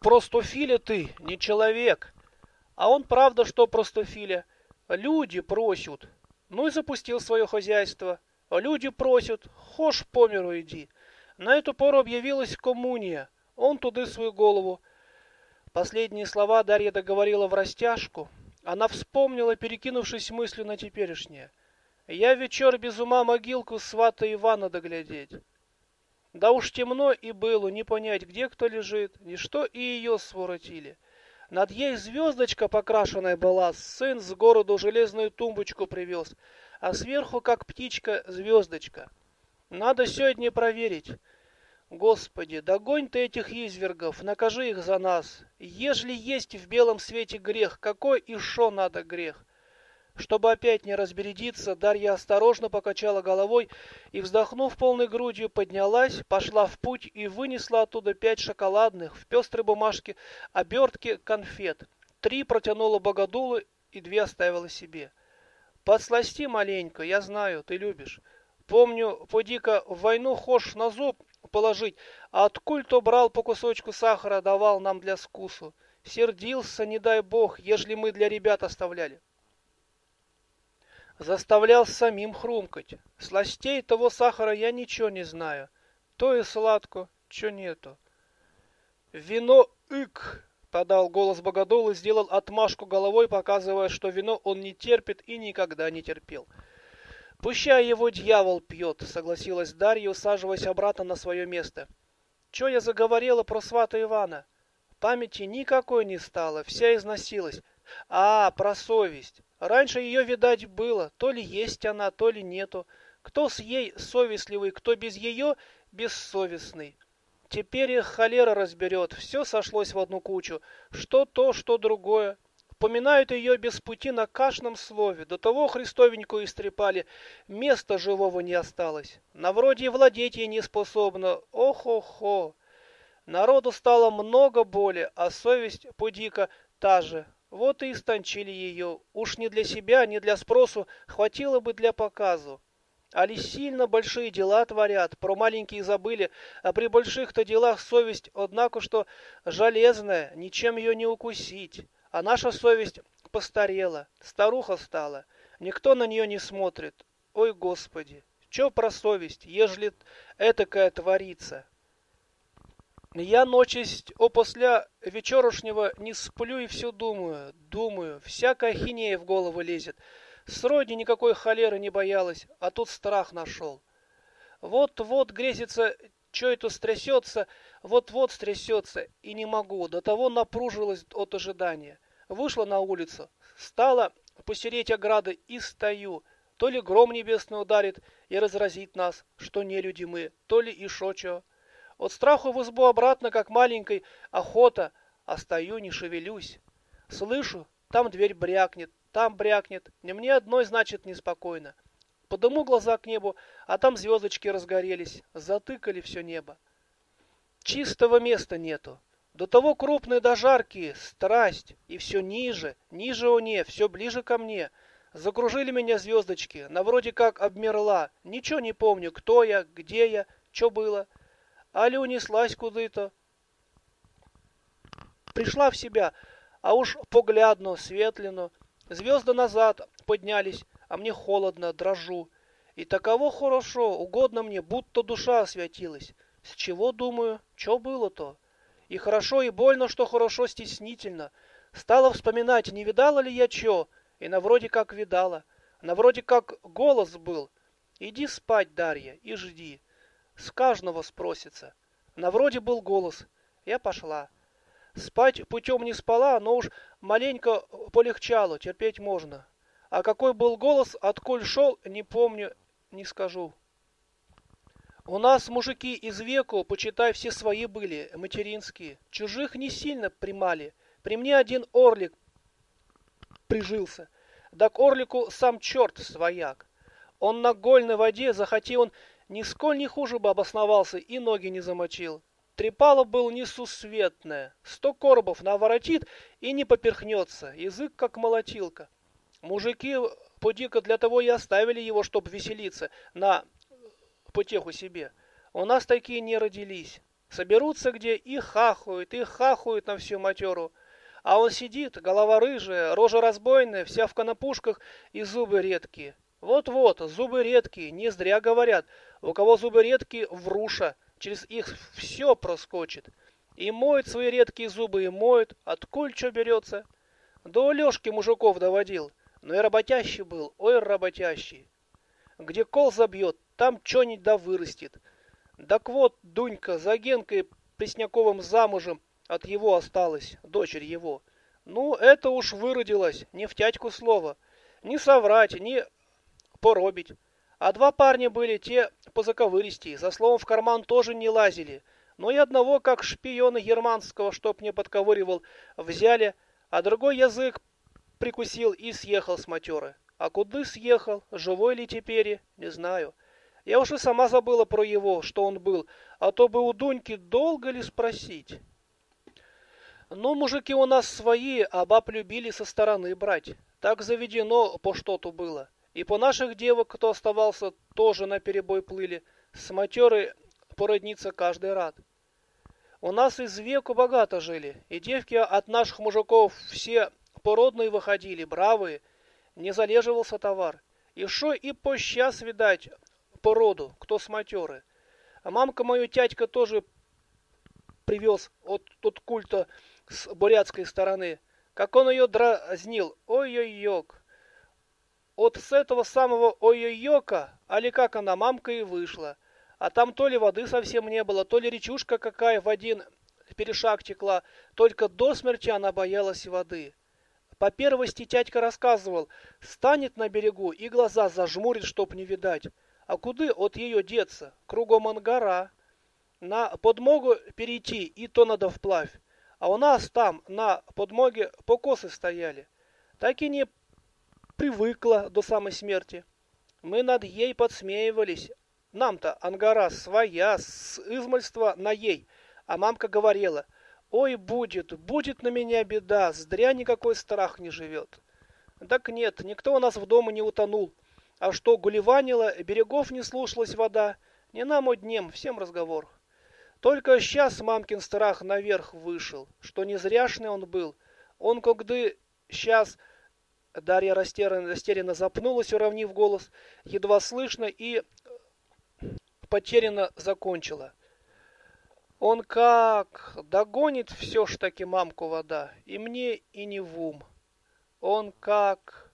Простофиля ты, не человек. А он правда, что простофиля. Люди просят. Ну и запустил свое хозяйство. Люди просят, хошь по миру иди. На эту пору объявилась коммуния. Он туды свою голову. Последние слова Дарья договорила в растяжку. Она вспомнила, перекинувшись мыслью на теперешнее. Я вечер без ума могилку свата Ивана доглядеть. Да уж темно и было, не понять, где кто лежит, ни что и ее своротили. Над ей звездочка покрашенная была, сын с городу железную тумбочку привез, а сверху, как птичка, звездочка. Надо сегодня проверить. Господи, догонь ты этих извергов, накажи их за нас. Ежели есть в белом свете грех, какой и шо надо грех? Чтобы опять не разбередиться, Дарья осторожно покачала головой и, вздохнув полной грудью, поднялась, пошла в путь и вынесла оттуда пять шоколадных в пестрой бумажке обертки конфет. Три протянула богодулу и две оставила себе. Подсласти маленько, я знаю, ты любишь. Помню, поди-ка в войну хошь на зуб положить, а откуль то брал по кусочку сахара, давал нам для скусу. Сердился, не дай бог, ежели мы для ребят оставляли заставлял самим хрумкать. Сластей того сахара я ничего не знаю. То и сладко, что нету. Вино ик, подал голос Богодол и сделал отмашку головой, показывая, что вино он не терпит и никогда не терпел. «Пущай его дьявол пьет», — согласилась Дарья, усаживаясь обратно на свое место. «Че я заговорила про свата Ивана? Памяти никакой не стало, вся износилась. А, про совесть. Раньше ее, видать, было, то ли есть она, то ли нету. Кто с ей совестливый, кто без ее бессовестный. Теперь их холера разберет, все сошлось в одну кучу, что то, что другое. Поминают ее без пути на каждом слове, до того христовенькую истрепали, места живого не осталось. На вроде и владеть ей не способна, ох-охо. Народу стало много боли, а совесть, пудика, та же, вот и истончили ее. Уж не для себя, не для спросу, хватило бы для показу. Али сильно большие дела творят, про маленькие забыли, а при больших-то делах совесть, однако, что железная, ничем ее не укусить. А наша совесть постарела, старуха стала, никто на нее не смотрит. Ой, Господи, что про совесть, ежели этакое творится? Я ночесть опосля вечерошнего не сплю и все думаю, думаю, всякая хинея в голову лезет. Сроди никакой холеры не боялась, а тут страх нашел. Вот-вот грезится, что это стрясется, вот-вот стрясется, и не могу, до того напружилась от ожидания. Вышла на улицу, стала посереть ограды и стою. То ли гром небесный ударит и разразит нас, что не люди мы, то ли и шочо. От страху в избу обратно, как маленькой, охота, стою, не шевелюсь. Слышу, там дверь брякнет, там брякнет, не мне одной, значит, неспокойно. Подыму глаза к небу, а там звездочки разгорелись, затыкали все небо. Чистого места нету. До того крупные да жаркие, страсть, и все ниже, ниже оне, все ближе ко мне. Закружили меня звездочки, на вроде как обмерла. Ничего не помню, кто я, где я, что было али унеслась куда-то. Пришла в себя, а уж поглядно, светлено. Звезды назад поднялись, а мне холодно, дрожу. И таково хорошо, угодно мне, будто душа осветилась. С чего, думаю, что было-то? И хорошо, и больно, что хорошо стеснительно. Стала вспоминать, не видала ли я чё, и на вроде как видала. На вроде как голос был. Иди спать, Дарья, и жди. С каждого спросится. На вроде был голос. Я пошла. Спать путем не спала, но уж маленько полегчало, терпеть можно. А какой был голос, отколь шел, не помню, не скажу. У нас мужики из веку, почитай, все свои были, материнские. Чужих не сильно примали. При мне один орлик прижился. Да к орлику сам черт свояк. Он на гольной воде, захоти он нисколь не хуже бы обосновался и ноги не замочил. Трепало был несусветное. Сто коробов наворотит и не поперхнется. Язык как молотилка. Мужики подика для того и оставили его, чтобы веселиться на потеху себе. У нас такие не родились. Соберутся где и хахуют, и хахуют на всю матеру. А он сидит, голова рыжая, рожа разбойная, вся в конопушках и зубы редкие. Вот-вот, зубы редкие, не зря говорят. У кого зубы редкие, вруша, через их все проскочит. И моет свои редкие зубы, и моет, откуль что берется. До Лешки мужиков доводил, но и работящий был, ой, работящий. Где кол забьет, там что-нибудь да вырастет. Так вот, Дунька за Генкой Пресняковым замужем от его осталась, дочерь его. Ну, это уж выродилось, не в тятьку слово. Не соврать, не поробить. А два парня были те по заковыристи, за словом в карман тоже не лазили. Но и одного, как шпиона германского, чтоб не подковыривал, взяли, а другой язык прикусил и съехал с матеры. А куды съехал, живой ли теперь, не знаю. Я уж и сама забыла про его, что он был, а то бы у Дуньки долго ли спросить. Ну, мужики у нас свои, а баб любили со стороны брать. Так заведено по что-то было. И по наших девок, кто оставался, тоже на перебой плыли. С матеры породниться каждый рад. У нас из веку богато жили, и девки от наших мужиков все породные выходили, бравые, не залеживался товар. И шо и по сейчас, видать, породу, кто с матеры. А мамка мою тятька тоже привез от, от культа с бурятской стороны. Как он ее дразнил, ой-ой-йок. От с этого самого ой-ой-йока, али как она, мамка и вышла. А там то ли воды совсем не было, то ли речушка какая в один перешаг текла, только до смерти она боялась воды. По первости тятька рассказывал, станет на берегу и глаза зажмурит, чтоб не видать. А куды от ее деться? Кругом ангара. На подмогу перейти, и то надо вплавь. А у нас там, на подмоге, покосы стояли. Так и не привыкла до самой смерти. Мы над ей подсмеивались. Нам-то ангара своя, с измольства на ей. А мамка говорила — Ой, будет, будет на меня беда, зря никакой страх не живет. Так нет, никто у нас в доме не утонул. А что гулеванило, берегов не слушалась вода, не нам одним, всем разговор. Только сейчас мамкин страх наверх вышел, что не зряшный он был. Он когда сейчас... Дарья растерянно, растерянно запнулась, уравнив голос, едва слышно и потерянно закончила. Он как догонит все ж таки мамку вода, и мне и не в ум. Он как...